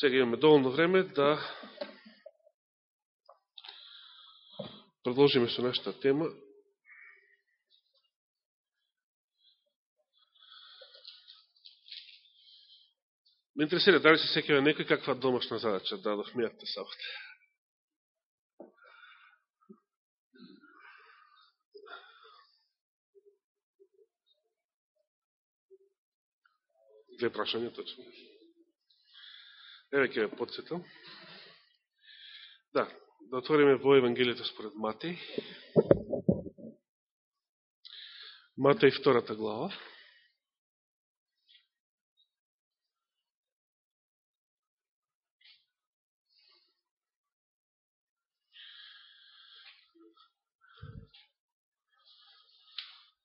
Сега имаме доволно време да продолжиме со нашата тема. Ме интересира дали се секава некој каква домашна задача да дадов мијата сабота. Две прашања, точно. Еве ќе ја подсетам. Да, да отвориме во Евангелието според Матеј. Матеј втората глава.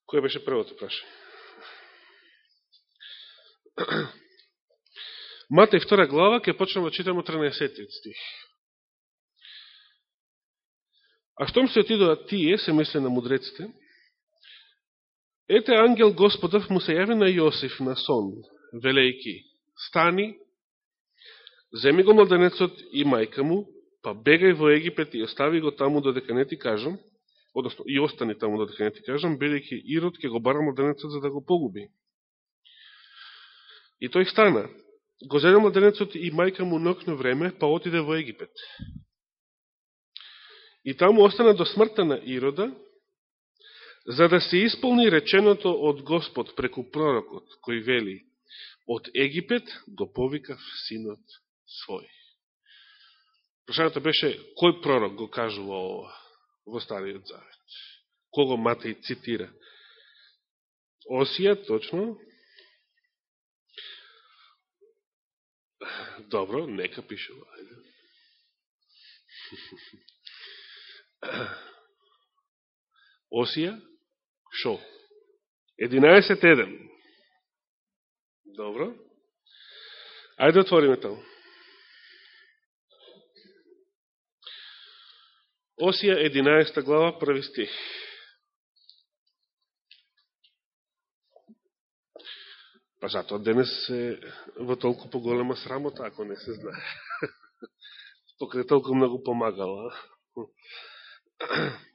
Кој беше првото прашање? Матеј втора глава, ќе почнем да читаме 13 стих. А штом се отидоа тие, се мисле на мудреците, ете ангел Господов му се јави на Јосиф на сон, велејки, стани, земи го младенецот и мајка му, па бегај во Египет и остави го таму додека не ти кажам, односно и остани таму додека не ти кажам, бидејќи Ирод ќе го бара младенецот за да го погуби. И тој стана. Го зеде младенецот и мајка му нокно време, па отиде во Египет. И таму остана до смртта на Ирода, за да се исполни реченото од Господ преку пророкот, кој вели, од Египет го повикав синот свој. Прошањето беше, кој пророк го кажува ова во Стариот Завет? Кого Матеј цитира? Осија, точно, Добро, нека пишува. Осија, шо? 11.1. Добро. Ајде отвориме таму. Осија 11 глава, први стих. Па затоа денес е во толку поголема срамота, ако не се знае. Покрај толку многу помагала.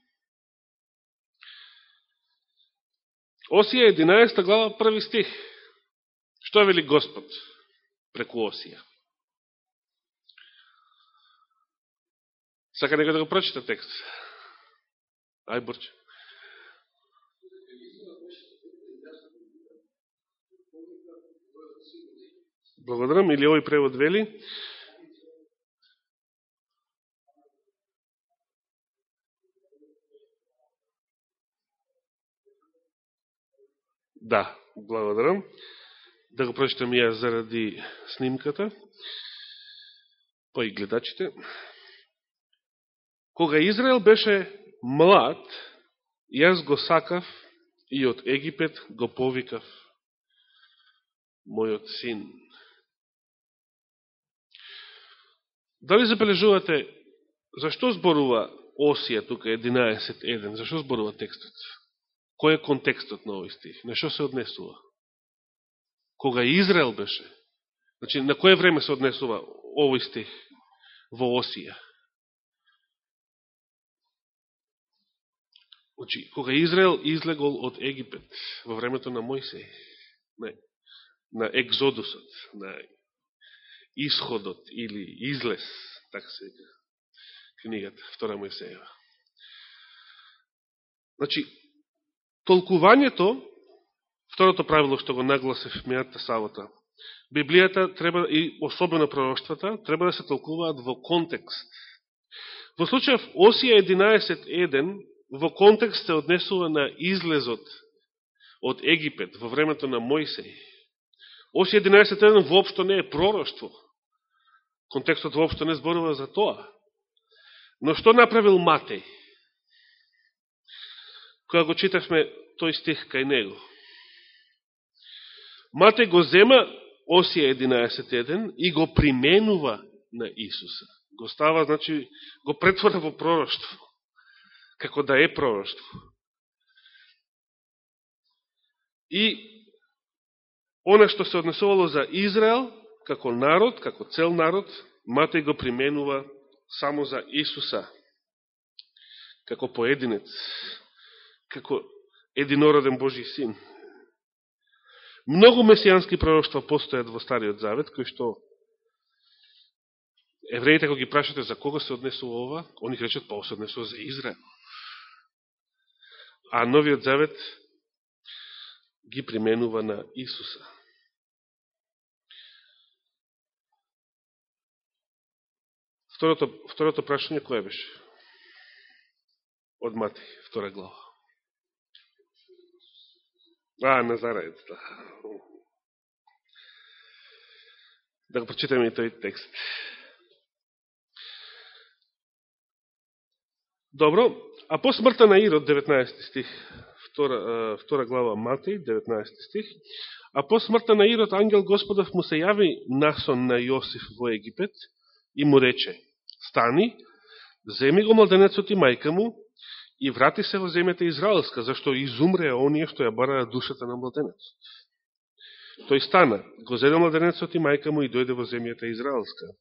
Осија 11 глава, први стих. Што вели Господ преку Осија? Сака некој да го прочита текст. Ај, Борче. Благодарам. Или овој превод вели? Да, благодарам. Да го прочитам ја заради снимката, па и гледачите. Кога Израел беше млад, јас го сакав и од Египет го повикав мојот син. Дали забележувате, зашто зборува Осија тука 11.1? Зашто зборува текстот? Кој е контекстот на овој стих? На што се однесува? Кога Израел беше? Значи, на кое време се однесува овој стих во Осија? Значи, кога Израел излегол од Египет во времето на Мојсей, на, на екзодусот, на исходот или излез, така се вика книгата, втора Мојсеева. Значи, толкувањето, второто правило што го нагласев мејата савата. Библијата треба, и особено пророќствата, треба да се толкуваат во контекст. Во случајов Осија 11.1, во контекст се однесува на излезот од Египет во времето на Мојсеј. Осија 11.1 воопшто не е пророќство. Контекстот воопшто не зборува за тоа. Но што направил Матеј? Кога го читавме тој стих кај него. Матеј го зема Осија 11.1 и го применува на Исуса. Го става, значи, го претвора во пророќство. Како да е пророќство. И она што се однесувало за Израел, како народ, како цел народ, Матеј го применува само за Исуса, како поединец, како единороден Божи син. Многу месијански пророќства постојат во Стариот Завет, кои што евреите, кога ги прашате за кого се однесува ова, они речат, па се однесува за Израел. А Новиот Завет ги применува на Исуса. Второто, второто прашање кое беше? Од Мати, втора глава. А, Назараец, да. Да го прочитаме и тој текст. Добро, а по смртта на Ирод, 19 стих, втора, втора глава Матеј, 19 стих, а по смртта на Ирод, ангел Господов му се јави насон на Јосиф во Египет и му рече, стани, земи го младенецот и мајка му и врати се во земјата Израелска, зашто изумре оние што ја бараа душата на младенецот. Тој стана, го зеде младенецот и мајка му и дојде во земјата Израелска.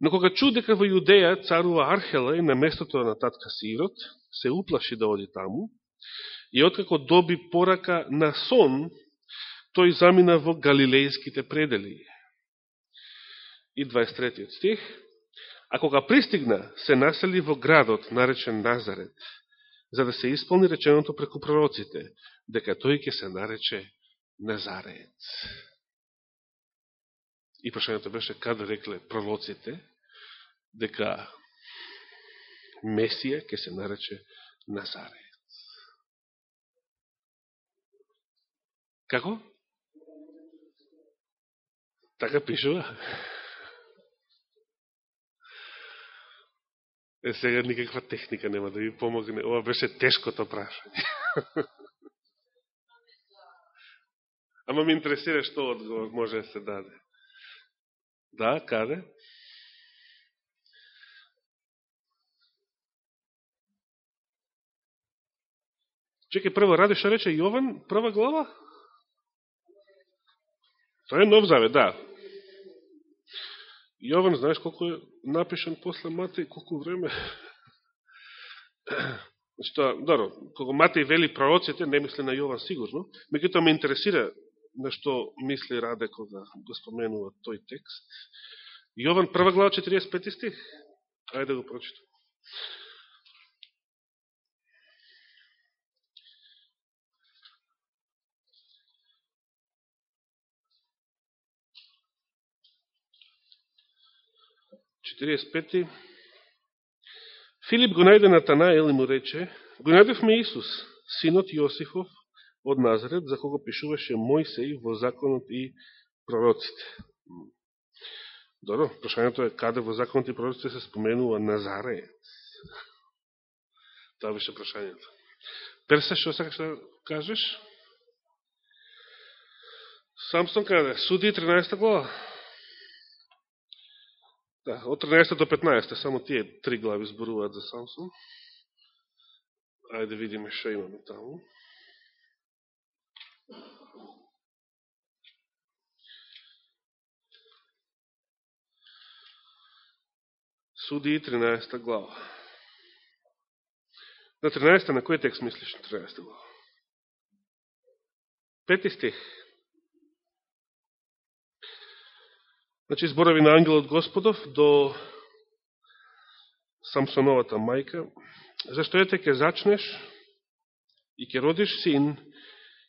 Но кога чу дека во Јудеја царува Архела и на местото на татка Сирот, се уплаши да оди таму, и откако доби порака на сон, тој замина во галилејските предели. И 23 стих, А кога пристигна, се насели во градот, наречен Назарет, за да се исполни реченото преку пророците, дека тој ќе се нарече Назарец. И прашањето беше каде рекле пророците, дека Месија ќе се нарече Назарец. Како? Така пишува? Е, сега никаква техника нема да ви помогне. Ова беше тешкото прашање. Ама ми интересира што одговор може да се даде. Да, каде? Чекай, прво ради што рече Јован, прва глава? Тоа е нов завет, да. Јован, знаеш колко е напишан после Матеј, колко време? Значи што, даро, добро, кога Матеј вели пророците, не мисли на Јован сигурно, меѓутоа ме интересира на што мисли Раде кога го споменува тој текст. Јован прва глава 45 стих. Ајде да го прочитам. 45. Филип го најде на Танаел и му рече, го најдевме Исус, синот Јосифов од Назарет, за кого пишуваше Мојсеј во законот и пророците. Добро, прашањето е каде во законот и пророците се споменува Назарет. Тоа беше прашањето. Персе, што сакаш да кажеш? Самсон каде? Суди 13 глава. Да, од 13 до 15, само тие три глави зборуваат за Самсон. Ајде да видиме што имаме таму. Суди 13 глава. На 13 на кој текст мислиш на 13 глава? Пети стих. Значи, зборови на ангелот Господов до Самсоновата мајка. Зашто ете ке зачнеш и ке родиш син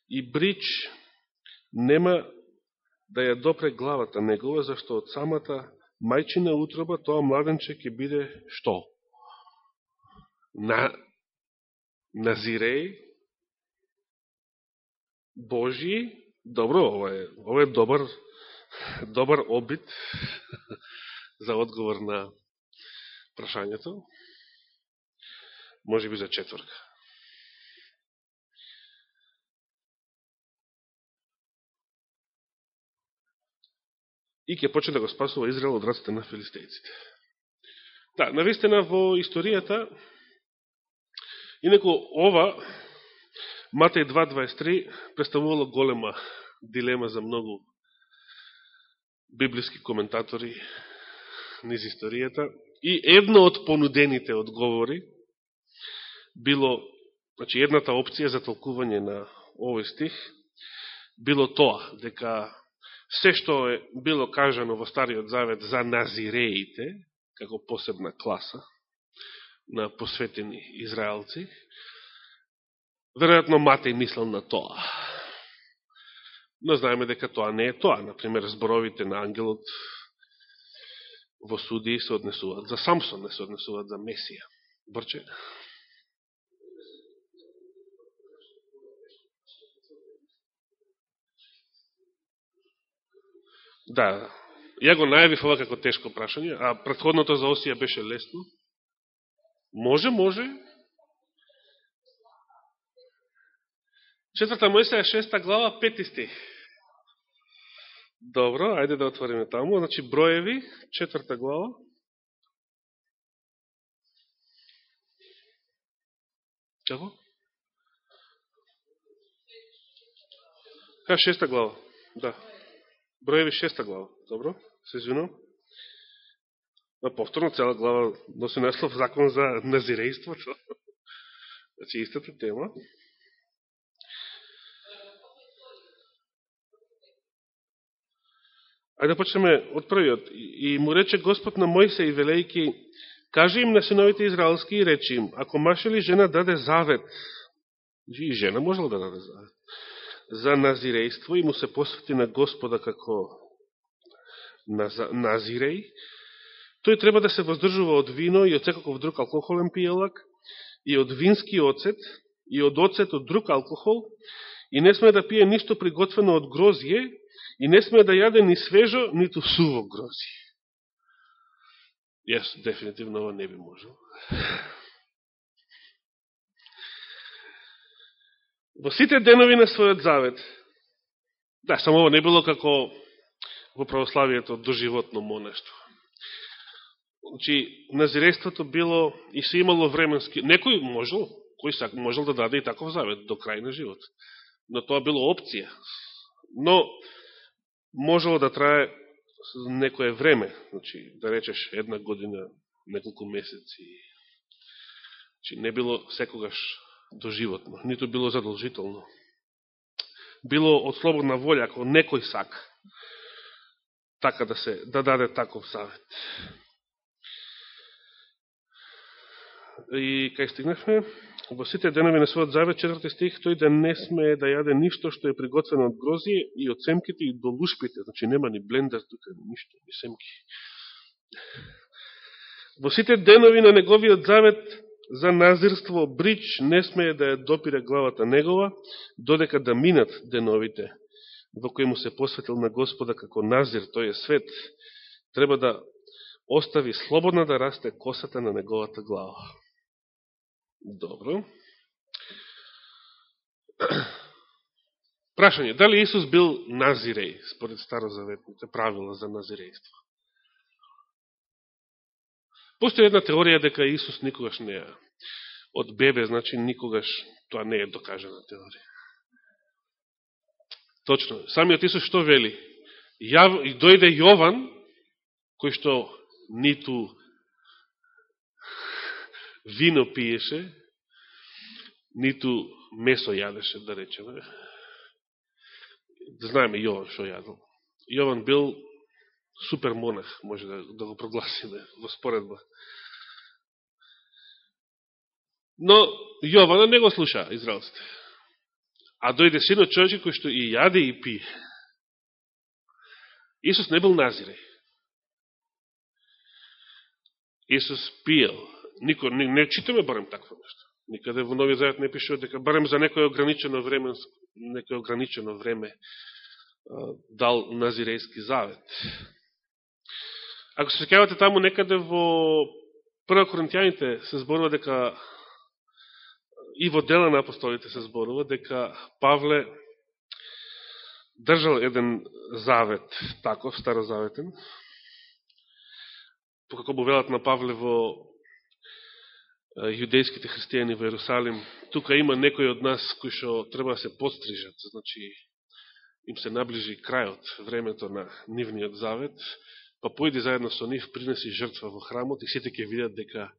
и брич нема да ја допре главата негова, зашто од самата мајчина утроба тоа младенче ќе биде што? На, назиреј Божи, добро, ова е, ова е добар добар обид за одговор на прашањето. Може би за четврка. И ќе почне да го спасува Израел од раците на филистејците. Да, навистина во историјата, инако ова, Матеј 2.23, представувало голема дилема за многу библиски коментатори низ историјата и едно од понудените одговори било, значи едната опција за толкување на овој стих, било тоа, дека се што е било кажано во Стариот Завет за назиреите, како посебна класа на посветени израелци, веројатно Матеј мислил на тоа. Но знаеме дека тоа не е тоа. Например, зборовите на ангелот во судии се однесуваат за Самсон, не се однесуваат за Месија. Брче? Да, ја го најавив ова како тешко прашање, а предходното за Осија беше лесно. Може, може. Четврта Мојсеја, шеста глава, пети стих. Добро, ајде да отвориме таму. Значи, броеви, четврта глава. Како? Ха, шеста глава, да. Броеви шеста глава. Добро, се извинувам. Но повторно цела глава носи наслов закон за назирејството. Значи истата тема. Ајде да почнеме од првиот. И му рече Господ на Мојсе и велејки, каже им на синовите израелски и речи им, ако маш или жена даде завет, и жена можела да даде завет, за назирејство и му се посвети на Господа како назиреј, тој треба да се воздржува од вино и од секаков друг алкохолен пиелак, и од вински оцет, и од оцет од друг алкохол, и не сме да пие ништо приготвено од грозје, и не сме да јаде ни свежо, ниту суво грози. Јас дефинитивно ова не би можел. Во сите денови на својот завет, да, само ова не било како во православието доживотно монешто. Значи, назирејството било и се имало временски... Некој можел, кој сак, можел да даде и таков завет до крај на живот. Но тоа било опција. Но можело да трае некое време, значи, да речеш една година, неколку месеци. Значи, не било секогаш доживотно, нито било задолжително. Било од слободна волја, ако некој сак, така да се да даде таков завет. И кај стигнахме, во сите денови на својот завет, четврти стих, тој да не смее да јаде ништо што е приготвено од грози и од семките и до лушпите, значи нема ни блендер тука, ништо, ни семки. Во сите денови на неговиот завет, за назирство брич не смее да ја допира главата негова, додека да минат деновите, во кои му се посветил на Господа како назир, тој е свет, треба да остави слободна да расте косата на неговата глава. Добро. Прашање, дали Исус бил назиреј, според старозаветните правила за назирејство? Постои една теорија дека Исус никогаш не е од бебе, значи никогаш тоа не е докажена теорија. Точно. Самиот Исус што вели? Јав, и дојде Јован, кој што ниту вино пиеше, ниту месо јадеше, да речеме. Да знаеме Јован што јадел. Јован бил супер монах, може да, да го прогласиме во споредба. Но Јована не го слуша израелците. А дојде синот човече кој што и јаде и пие. Исус не бил назире. Исус пиел. Нико, не, не читаме барем такво нешто. Никаде во Нови Завет не пишува дека барем за некој ограничено време, некој ограничено време дал назирејски завет. Ако се секавате таму некаде во Прва Коринтијаните се зборува дека и во дела на апостолите се зборува дека Павле држал еден завет, таков, старозаветен, покако му велат на Павле во јудејските христијани во Јерусалим, тука има некои од нас кои што треба да се подстрижат, значи им се наближи крајот, времето на нивниот завет, па појди заедно со нив, принеси жртва во храмот и сите ќе видат дека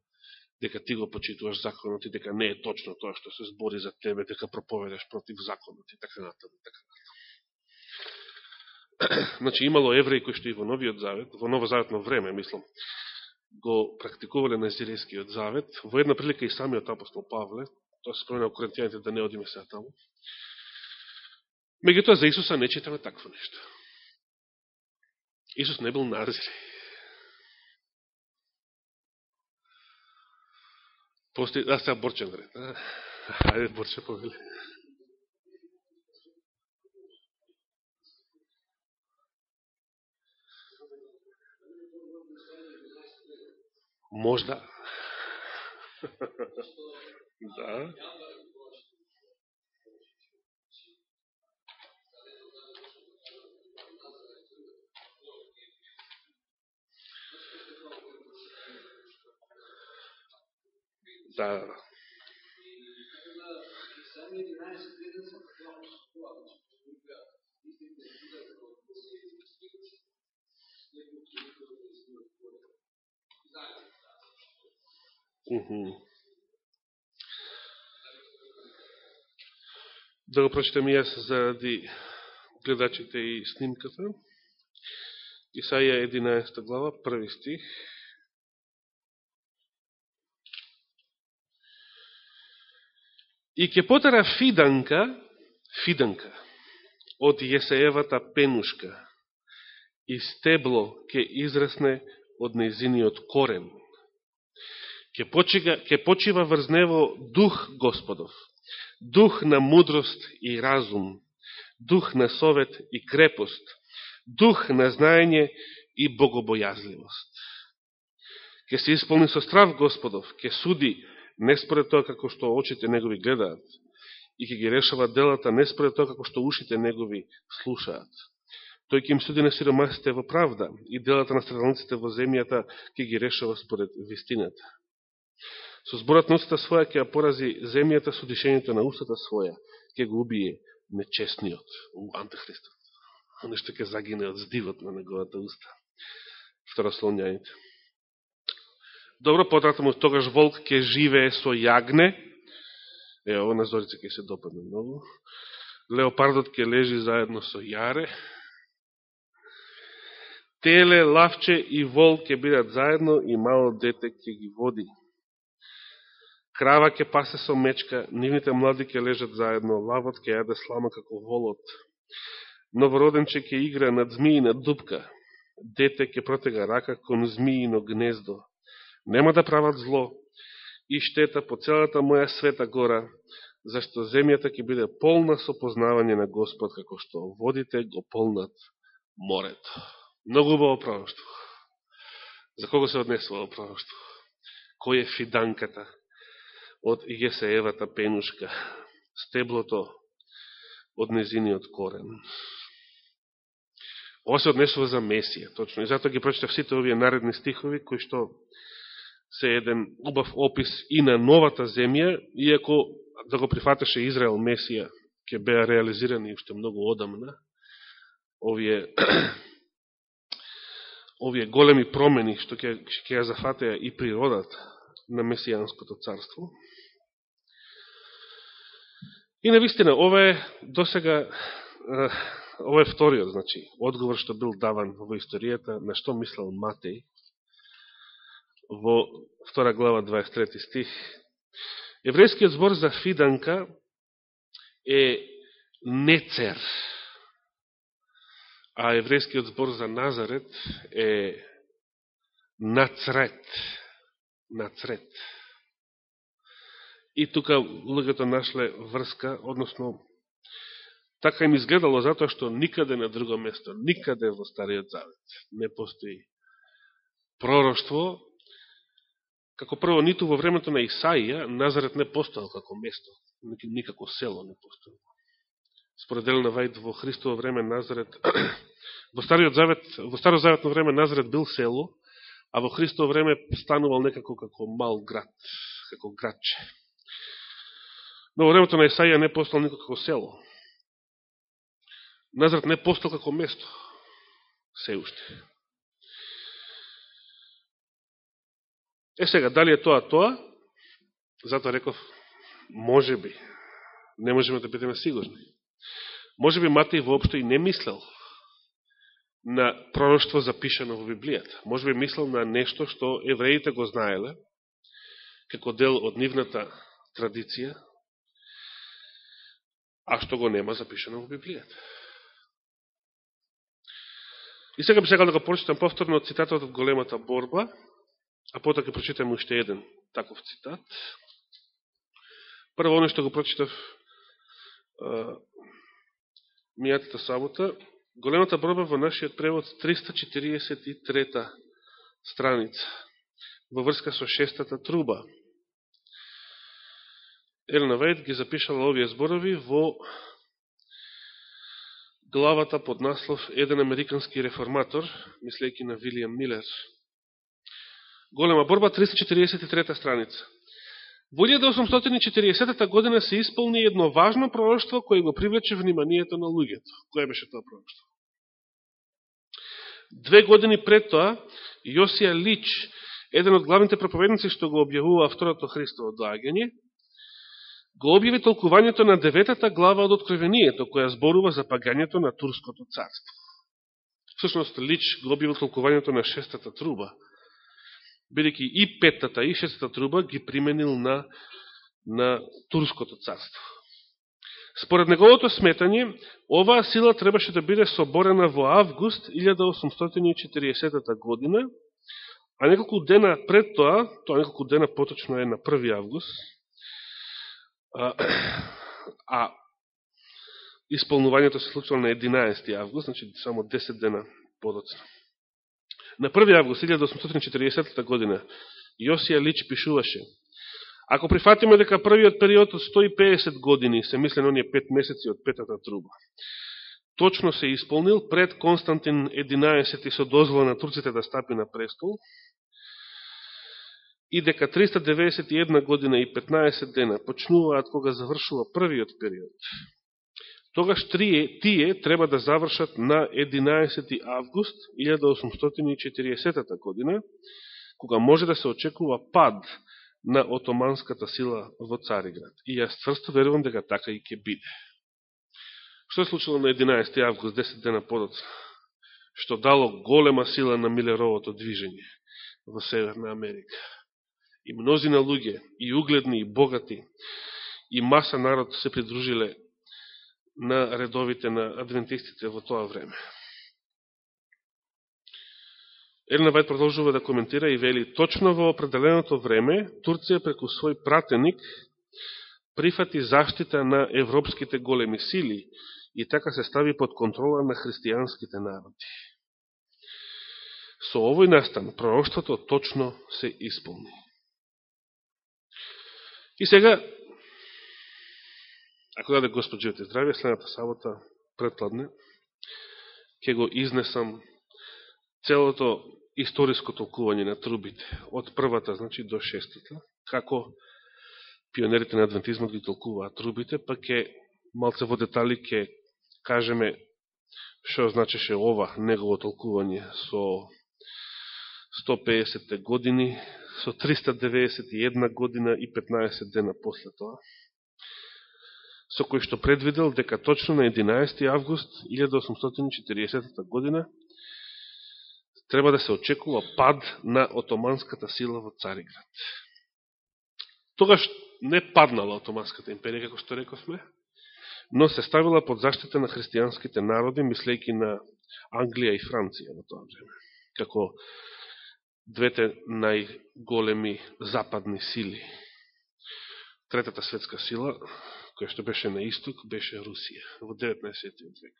дека ти го почитуваш законот и дека не е точно тоа што се збори за тебе, дека проповедаш против законот и така натаму. Така натаму. значи имало евреи кои што и во Новиот Завет, во Новозаветно време, мислам, го практикувале на Езирејскиот Завет, во една прилика и самиот апостол Павле, тоа се спомена Коринтијаните да не одиме сега таму. Меѓутоа за Исуса не читаме такво нешто. Исус не бил назирей. Постои, а сега Борчен ред. Ајде Борче повели. Можда. да. Да, да. Да Да го прочитам и јас заради гледачите и снимката. Исаја 11 глава, први стих. И ќе потера фиданка, фиданка, од Јесеевата пенушка, и стебло ке израсне од незиниот корен Ке, почива, ке почива врз него дух Господов, дух на мудрост и разум, дух на совет и крепост, дух на знаење и богобојазливост. Ке се исполни со страв Господов, ке суди не според тоа како што очите негови гледаат, и ке ги решава делата не според тоа како што ушите негови слушаат. Тој ќе им суди на сиромасите во правда и делата на страдалниците во земјата ќе ги решава според вистината. Со зборот на устата своја ќе порази земјата со дишењето на устата своја, ќе го убие нечестниот, антихристот. Нешто ќе загине од здивот на неговата уста. Второслонјаните. Добро, потратам тогаш волк ќе живее со јагне. Е, ово на зорица ќе се допадне многу. Леопардот ќе лежи заедно со јаре. Теле, лавче и волк ќе бидат заедно и мало дете ќе ги води. Крава ќе пасе со мечка, нивните млади ќе лежат заедно, лавот ќе јаде слама како волот. Новороденче ќе игра над змиина дупка, дете ќе протега рака кон змиино гнездо. Нема да прават зло и штета по целата моја света гора, зашто земјата ќе биде полна со познавање на Господ, како што водите го полнат морето. Многу убаво пророќство. За кого се однесува пророќство? Кој е фиданката? Од Јесеевата пенушка, стеблото од незиниот корен. Ова се однесува за Месија, точно. И затоа ги прочитав сите овие наредни стихови, кои што се еден убав опис и на новата земја, иако да го прифатеше Израел Месија, ќе беа реализирани уште многу одамна, овие овие големи промени што ќе ќе ја зафатеа и природата на Месијанското царство. И навистина, ова е досега, ова е вториот, значи, одговор што бил даван во историјата, на што мислел Матеј, во втора глава 23 стих. Еврејскиот збор за фиданка е нецер, а еврејскиот збор за Назарет е нацрет. Нацрет. И тука луѓето нашле врска, односно, така им изгледало затоа што никаде на друго место, никаде во Стариот Завет не постои пророштво, како прво ниту во времето на Исаија, Назарет не постоел како место, никако село не постоел. Според Елена Вајд во Христово време Назарет, во Стариот Завет, во Старо Заветно време Назарет бил село, а во Христово време станувал некако како мал град, како градче. Но во времето на Исаија не постал како село. Назрат не постал како место. Се уште. Е сега, дали е тоа тоа? Затоа реков, може би. Не можеме да бидеме сигурни. Може би Матеј воопшто и не мислел на пророќство запишано во Библијата. Може би мислел на нешто што евреите го знаеле, како дел од нивната традиција, а што го нема запишено во Библијата. И сега би сега да го прочитам повторно цитатот од големата борба, а потоа ќе прочитам уште еден таков цитат. Прво, оно што го прочитав мијатата сабота, големата борба во нашиот превод 343 страница, во врска со шестата труба. Елена Вајд ги запишала овие зборови во главата под наслов Еден американски реформатор, мислејќи на Вилијам Милер. Голема борба, 343 страница. Во 1840 година се исполни едно важно пророќство кое го привлече вниманието на луѓето. Кој беше тоа пророќство? Две години пред тоа, Јосија Лич, еден од главните проповедници што го објавува второто Христово доаѓање, го објави толкувањето на деветата глава од Откровението, која зборува за пагањето на Турското царство. Всушност, Лич го објави толкувањето на шестата труба, бидеќи и петтата и шестата труба ги применил на, на Турското царство. Според неговото сметање, оваа сила требаше да биде соборена во август 1840 година, а неколку дена пред тоа, тоа неколку дена поточно е на 1 август, а, а исполнувањето се случило на 11 август, значи само 10 дена подоцна. На 1 август 1840 година Јосија Лич пишуваше Ако прифатиме дека првиот период од 150 години, се мислен оние 5 месеци од петата труба, точно се исполнил пред Константин 11 со дозвола на турците да стапи на престол, и дека 391 година и 15 дена почнуваат кога завршува првиот период, тогаш тие, тие треба да завршат на 11 август 1840 година, кога може да се очекува пад на отоманската сила во Цариград. И јас цврсто верувам дека така и ќе биде. Што е случило на 11 август, 10 дена подоцна? Што дало голема сила на Милеровото движење во Северна Америка. И мнозина луѓе, и угледни, и богати, и маса народ се придружиле на редовите на адвентистите во тоа време. Елена Вајд продолжува да коментира и вели, точно во определеното време, Турција преку свој пратеник прифати заштита на европските големи сили и така се стави под контрола на христијанските народи. Со овој настан, пророштвото точно се исполни. И сега, ако даде Господ живот и здравие, следната сабота, предпладне, ќе го изнесам целото историско толкување на трубите, од првата, значи, до шестата, како пионерите на адвентизмот ги толкуваат трубите, па ќе малце во детали ќе кажеме што значеше ова негово толкување со 150 години, со 391 година и 15 дена после тоа со кој што предвидел дека точно на 11. август 1840 година треба да се очекува пад на отоманската сила во Цариград. Тогаш не паднала отоманската империја, како што рековме, но се ставила под заштита на христијанските народи, мислејки на Англија и Франција во тоа време, како двете најголеми западни сили. Третата светска сила која што беше на исток, беше Русија во 19. век.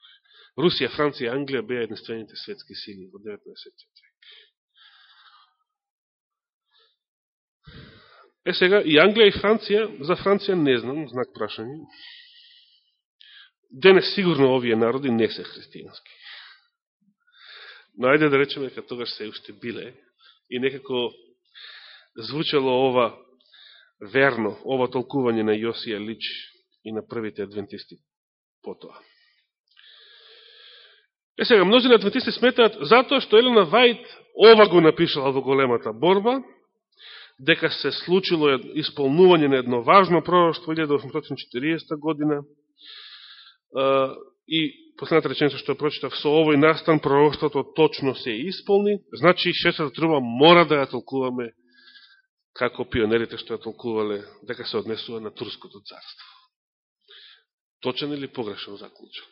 Русија, Франција и Англија беа единствените светски сили во 19. век. Е сега, и Англија и Франција, за Франција не знам, знак прашање. Денес сигурно овие народи не се христијански. Но ајде да речеме дека тогаш се уште биле и некако звучало ова верно, ова толкување на Јосија Лич и на првите адвентисти потоа. Е сега, мнозина адвентисти сметаат затоа што Елена Вајд ова го напишала во големата борба, дека се случило исполнување на едно важно пророќство 1840 година и последната реченица што прочитав, со овој настан пророќството точно се исполни, значи шестата труба мора да ја толкуваме како пионерите што ја толкувале дека се однесува на Турското царство. Точен или погрешен заклучок?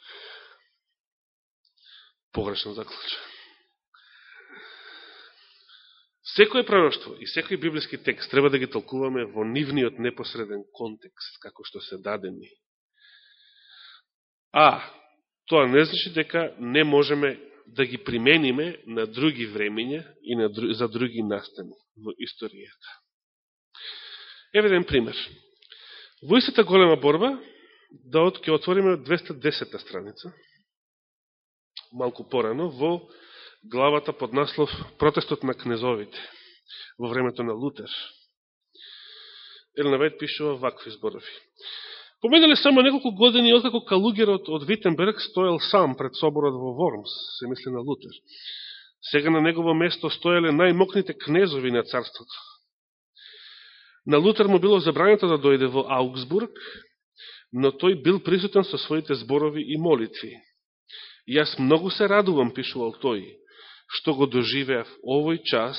Погрешен заклучок. Секој пророќство и секој библиски текст треба да ги толкуваме во нивниот непосреден контекст, како што се дадени. А, тоа не значи дека не можеме да ги примениме на други времења и на, за други настани во историјата. Еве еден пример. Во истата голема борба, да од ќе отвориме 210 страница, малку порано, во главата под наслов Протестот на кнезовите во времето на Лутер. Елена Вајд пишува вакви зборови. Поминале само неколку години откако Калугерот од Витенберг стоел сам пред соборот во Вормс, се мисли на Лутер. Сега на негово место стоеле најмокните кнезови на царството. На Лутер му било забрането да дојде во Аугсбург, но тој бил присутен со своите зборови и молитви. Јас многу се радувам, пишувал тој, што го доживеав овој час,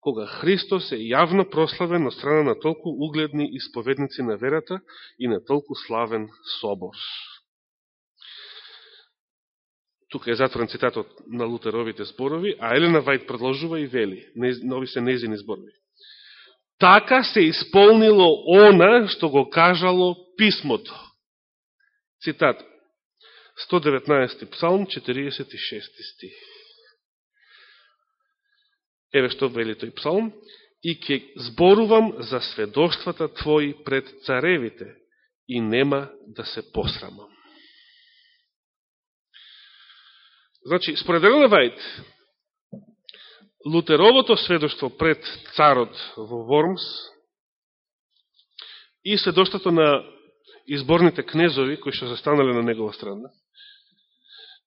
кога Христос е јавно прославен на страна на толку угледни исповедници на верата и на толку славен собор. Тука е затворен цитатот на Лутеровите зборови, а Елена Вајд продолжува и вели, нови се незини зборови. Така се исполнило она што го кажало писмото. Цитат. 119 псалм, 46 стих. Еве што вели тој псалм. И ќе зборувам за сведоштвата Твои пред царевите и нема да се посрамам. Значи, според Елена Лутеровото сведоштво пред царот во Вормс и сведоштвото на изборните кнезови, кои што застанале на негова страна,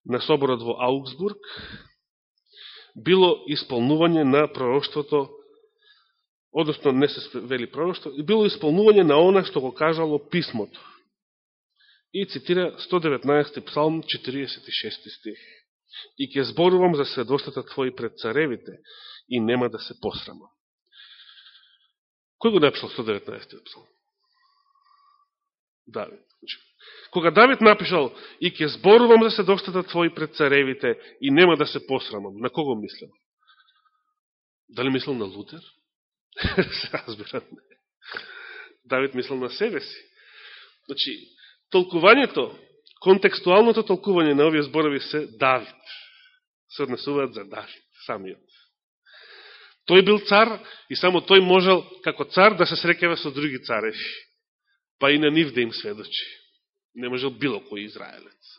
на соборот во Аугсбург, било исполнување на пророќството, односно не се вели пророќство, било исполнување на она што го кажало писмото. И цитира 119 псалм 46 стих и ќе зборувам за сведоштата Твои пред царевите и нема да се посрамам. Кој го напишал 119 псалм? Давид. Кога Давид напишал и ќе зборувам да за седоштата Твои пред царевите и нема да се посрамам, на кого мислам? Дали мислам на Лутер? се разбира, не. Давид мислам на себе си. Значи, толкувањето контекстуалното толкување на овие зборови се Давид. Се однесуваат за Давид, самиот. Тој бил цар и само тој можел, како цар, да се срекева со други цареви. Па и на нив да им сведочи. Не можел било кој израелец.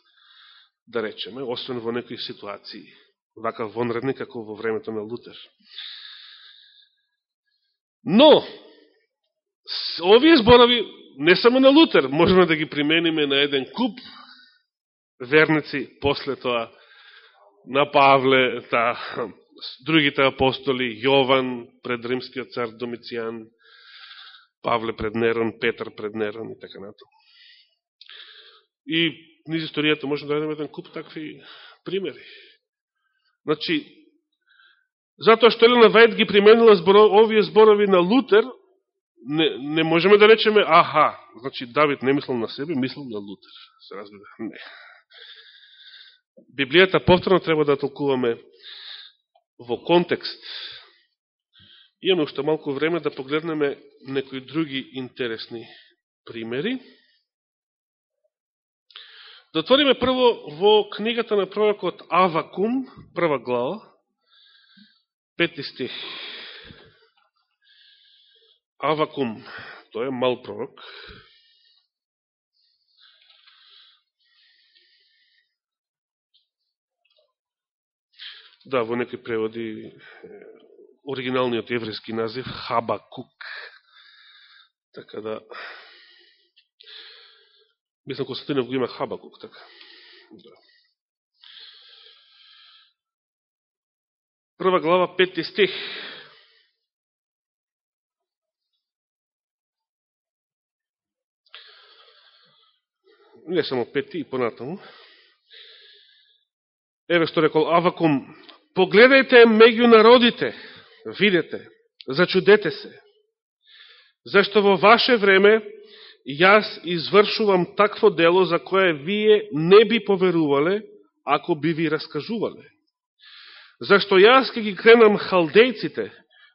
Да речеме, освен во некои ситуации, вака вонредни, како во времето на Лутер. Но, овие зборови, не само на Лутер, можеме да ги примениме на еден куп верници после тоа на Павле, та, другите апостоли, Јован пред римскиот цар Домицијан, Павле пред Нерон, Петар пред Нерон и така натаму. И низ историјата можем да дадем еден куп такви примери. Значи, затоа што Елена Вајд ги применила зборо, овие зборови на Лутер, не, не можеме да речеме, аха, значи Давид не мислил на себе, мислил на Лутер. Се разбира, не. Библијата повторно треба да толкуваме во контекст. Имаме уште малку време да погледнеме некои други интересни примери. Да отвориме прво во книгата на пророкот Авакум, прва глава, пети стих. Авакум, тој е мал пророк, Да, во некои преводи оригиналниот еврејски назив Хабакук. Така да Мислам Константинов го има Хабакук, така. Да. Прва глава, петти стих. Не само пети и понатаму. Еве што рекол Авакум, погледајте меѓу народите, видете, зачудете се, зашто во ваше време јас извршувам такво дело за кое вие не би поверувале, ако би ви раскажувале. Зашто јас ке ги кренам халдејците,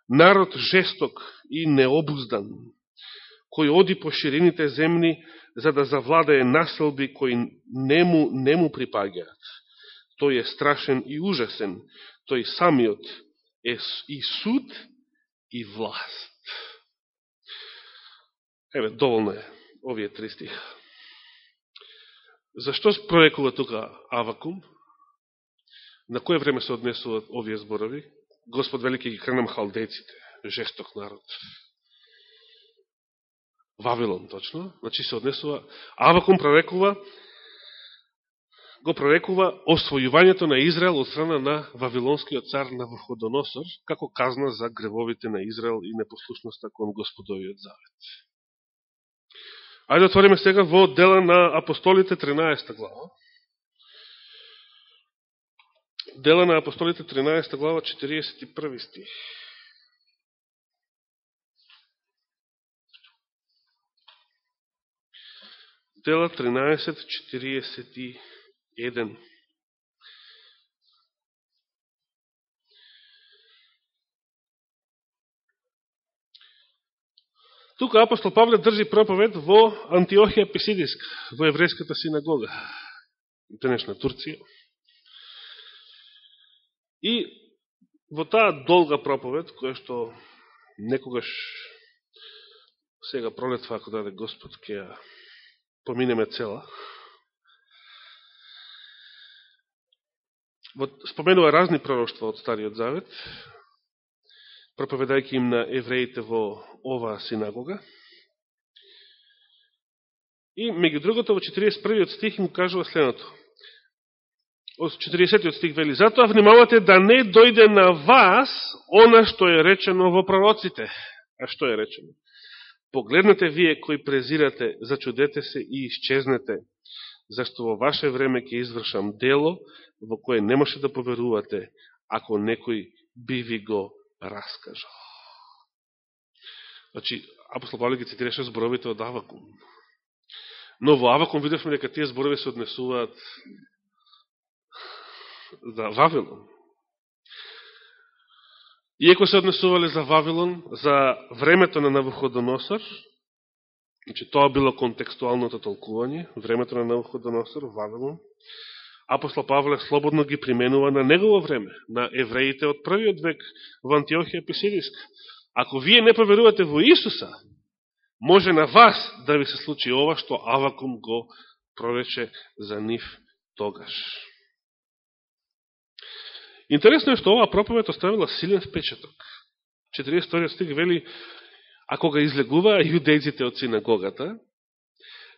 народ жесток и необуздан, кој оди по ширините земни, за да завладае населби кои нему, нему припаѓаат тој е страшен и ужасен, тој самиот е и суд и власт. Еве, доволно е овие три стиха. Зашто прорекува тука Авакум? На кое време се однесуваат овие зборови? Господ велики ги кренам халдеците, жесток народ. Вавилон, точно. Значи се однесува, Авакум прорекува го прорекува освојувањето на Израел од страна на Вавилонскиот цар на Врходоносор, како казна за гревовите на Израел и непослушноста кон Господовиот завет. Ајде да отвориме сега во дела на апостолите 13 глава. Дела на апостолите 13 глава 41 стих. Дела 13, 41 Тука апостол Павле држи проповед во Антиохија Писидиска, во еврејската синагога, денешна Турција. И во таа долга проповед, која што некогаш сега пролетва, ако даде Господ, ќе ја поминеме цела, споменува разни пророќства од Стариот Завет, проповедајќи им на евреите во оваа синагога. И, меѓу другото, во 41 стих им кажува следното. Од 40 стих вели, затоа внимавате да не дојде на вас она што е речено во пророците. А што е речено? Погледнете вие кои презирате, зачудете се и исчезнете, зашто во ваше време ќе извршам дело во кое не може да поверувате, ако некој би ви го раскажал. Значи, апостол Павле ги цитираше зборовите од Авакум. Но во Авакум видевме дека тие зборови се однесуваат за Вавилон. Иеко се однесувале за Вавилон, за времето на Навуходоносор, значи тоа било контекстуалното толкување, времето на Навуходоносор, Вавилон, апостол Павле слободно ги применува на негово време, на евреите од првиот век во Антиохија Писидиска. Ако вие не поверувате во Исуса, може на вас да ви се случи ова што Авакум го прорече за нив тогаш. Интересно е што оваа проповед оставила силен впечаток. 42 стих вели, ако га излегуваа јудејците од синагогата,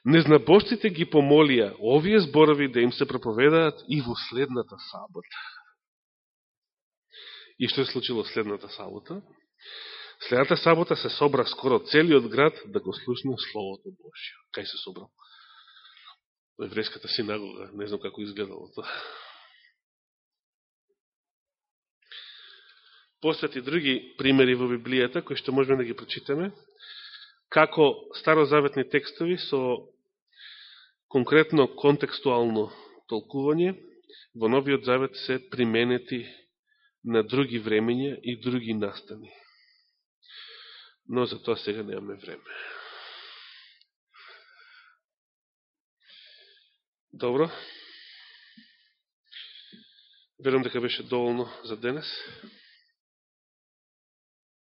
Незнабожците ги помолија овие зборови да им се проповедаат и во следната сабота. И што е случило следната сабота? Следната сабота се собра скоро целиот град да го слушне Словото Божие. Кај се собрал? Во еврејската синагога. Не знам како изгледало тоа. Посвети други примери во Библијата, кои што можеме да ги прочитаме, како старозаветни текстови со конкретно контекстуално толкување, во Новиот Завет се применети на други времења и други настани. Но за тоа сега немаме време. Добро. Верам дека беше доволно за денес.